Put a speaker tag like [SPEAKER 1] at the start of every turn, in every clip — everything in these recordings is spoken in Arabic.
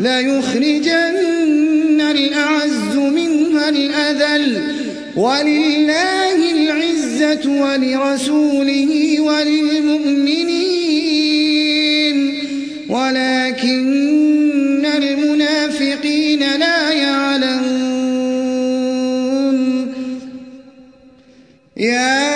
[SPEAKER 1] ليخرجن الأعز منها الأذل. ولله العزة ولرسوله وللمؤمنين. ولكن المنافقين لا يعلمون. يا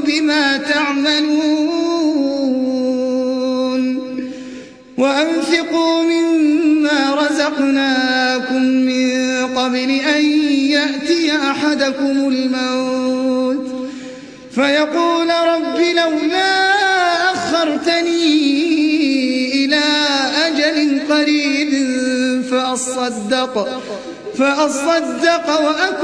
[SPEAKER 1] بما تعملون وأنفقوا مما رزقناكم من قبل أن يأتي أحدكم الموت فيقول رب لولا أخرتني قريب فأصدق فأصدق وأكن